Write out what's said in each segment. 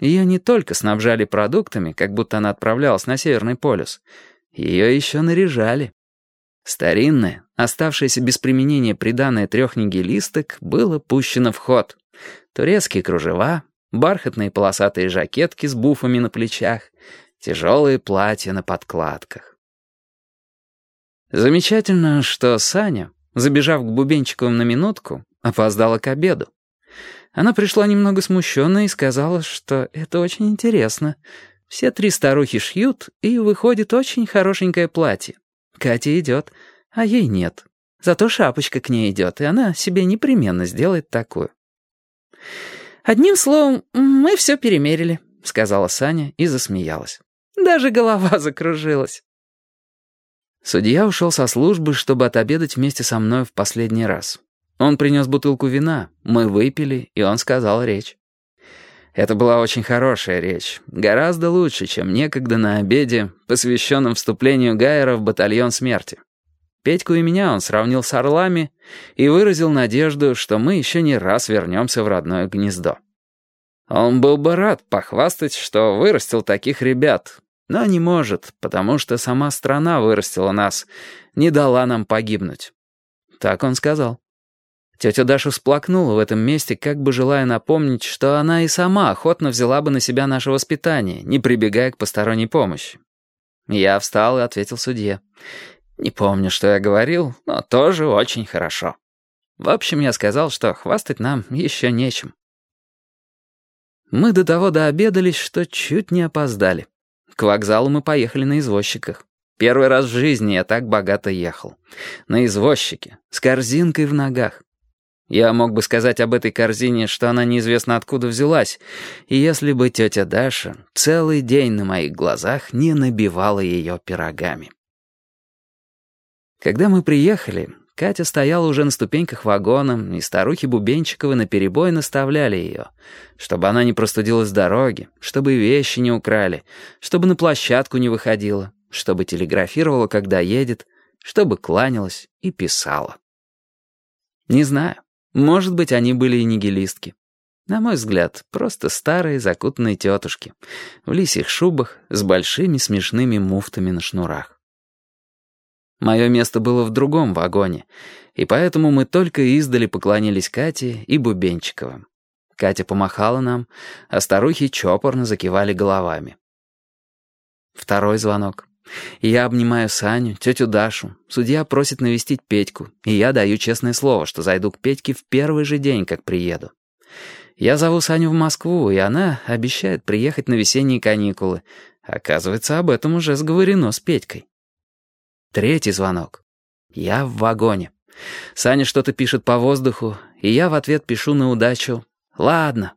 Ее не только снабжали продуктами, как будто она отправлялась на Северный полюс. Ее еще наряжали. Старинное, оставшееся без применения приданное трех нигилисток, было пущено в ход. Турецкие кружева, бархатные полосатые жакетки с буфами на плечах, тяжелые платья на подкладках. Замечательно, что Саня, забежав к Бубенчиковым на минутку, опоздала к обеду. Она пришла немного смущенная и сказала, что это очень интересно. Все три старухи шьют, и выходит очень хорошенькое платье. Катя идет, а ей нет. Зато шапочка к ней идет, и она себе непременно сделает такую. «Одним словом, мы все перемерили», — сказала Саня и засмеялась. «Даже голова закружилась». Судья ушел со службы, чтобы отобедать вместе со мной в последний раз. Он принес бутылку вина, мы выпили, и он сказал речь. Это была очень хорошая речь, гораздо лучше, чем некогда на обеде, посвященном вступлению Гайера в батальон смерти. Петьку и меня он сравнил с орлами и выразил надежду, что мы еще не раз вернемся в родное гнездо. Он был бы рад похвастать, что вырастил таких ребят, но не может, потому что сама страна вырастила нас, не дала нам погибнуть. Так он сказал. Тетя Даша всплакнула в этом месте, как бы желая напомнить, что она и сама охотно взяла бы на себя наше воспитание, не прибегая к посторонней помощи. Я встал и ответил судье. Не помню, что я говорил, но тоже очень хорошо. В общем, я сказал, что хвастать нам еще нечем. Мы до того дообедались, что чуть не опоздали. К вокзалу мы поехали на извозчиках. Первый раз в жизни я так богато ехал. На извозчике, с корзинкой в ногах. Я мог бы сказать об этой корзине, что она неизвестно откуда взялась, и если бы тетя Даша целый день на моих глазах не набивала ее пирогами. Когда мы приехали, Катя стояла уже на ступеньках вагона, и старухи Бубенчиковы наперебой наставляли ее, чтобы она не простудилась с дороги, чтобы вещи не украли, чтобы на площадку не выходила, чтобы телеграфировала, когда едет, чтобы кланялась и писала. Не знаю. Может быть, они были и нигилистки. На мой взгляд, просто старые закутанные тетушки, в лисьих шубах с большими смешными муфтами на шнурах. Мое место было в другом вагоне, и поэтому мы только издали поклонились Кате и Бубенчиковым. Катя помахала нам, а старухи чопорно закивали головами. Второй звонок. Я обнимаю Саню, тетю Дашу. Судья просит навестить Петьку, и я даю честное слово, что зайду к Петьке в первый же день, как приеду. Я зову Саню в Москву, и она обещает приехать на весенние каникулы. Оказывается, об этом уже сговорено с Петькой. Третий звонок. Я в вагоне. Саня что-то пишет по воздуху, и я в ответ пишу на удачу «Ладно».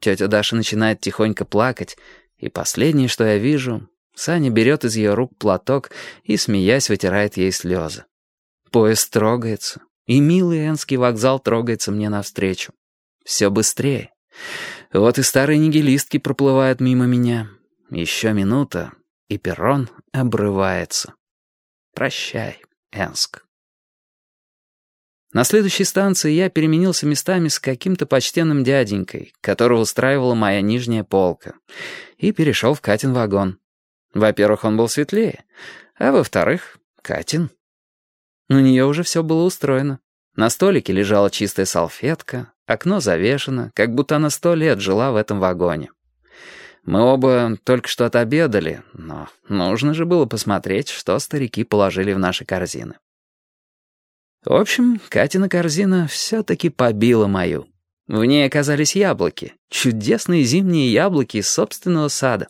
Тетя Даша начинает тихонько плакать, и последнее, что я вижу, Саня берет из ее рук платок и, смеясь, вытирает ей слезы. Поезд трогается, и милый Энский вокзал трогается мне навстречу. Все быстрее. Вот и старые нигилистки проплывают мимо меня. Еще минута, и перрон обрывается. Прощай, Энск. На следующей станции я переменился местами с каким-то почтенным дяденькой, которого устраивала моя нижняя полка, и перешел в Катин вагон. Во-первых, он был светлее, а во-вторых, Катин. У нее уже все было устроено. На столике лежала чистая салфетка, окно завешено, как будто она сто лет жила в этом вагоне. Мы оба только что отобедали, но нужно же было посмотреть, что старики положили в наши корзины. В общем, Катина корзина все-таки побила мою. В ней оказались яблоки, чудесные зимние яблоки из собственного сада.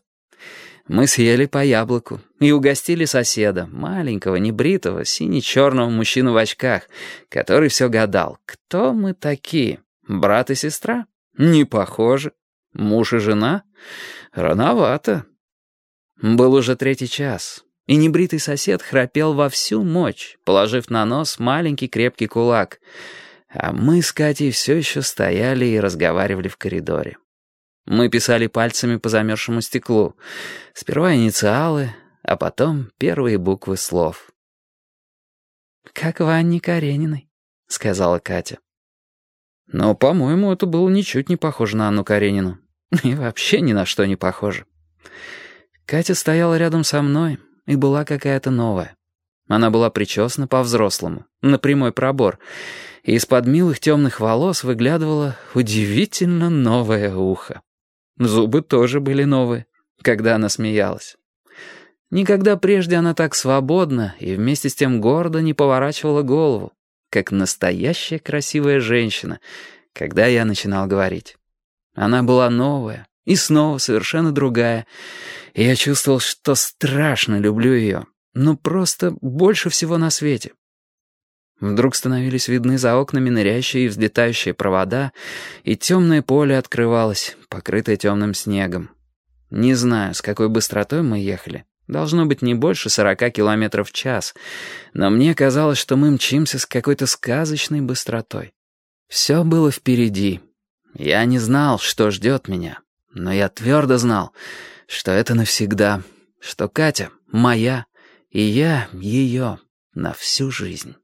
Мы съели по яблоку и угостили соседа, маленького, небритого, сине-черного мужчину в очках, который все гадал, кто мы такие, брат и сестра? Не похожи. Муж и жена? Рановато. Был уже третий час, и небритый сосед храпел во всю мощь, положив на нос маленький крепкий кулак, а мы с Катей все еще стояли и разговаривали в коридоре. Мы писали пальцами по замерзшему стеклу. Сперва инициалы, а потом первые буквы слов. «Как в Анне Карениной», — сказала Катя. Но, по-моему, это было ничуть не похоже на Анну Каренину. И вообще ни на что не похожа. Катя стояла рядом со мной и была какая-то новая. Она была причесана по-взрослому, на прямой пробор, и из-под милых темных волос выглядывало удивительно новое ухо. Зубы тоже были новые, когда она смеялась. Никогда прежде она так свободно и вместе с тем гордо не поворачивала голову, как настоящая красивая женщина, когда я начинал говорить. Она была новая и снова совершенно другая, и я чувствовал, что страшно люблю ее, но просто больше всего на свете. Вдруг становились видны за окнами ныряющие и взлетающие провода, и темное поле открывалось, покрытое темным снегом. Не знаю, с какой быстротой мы ехали. Должно быть не больше сорока километров в час, но мне казалось, что мы мчимся с какой-то сказочной быстротой. Все было впереди. Я не знал, что ждет меня, но я твердо знал, что это навсегда, что Катя моя, и я ее на всю жизнь.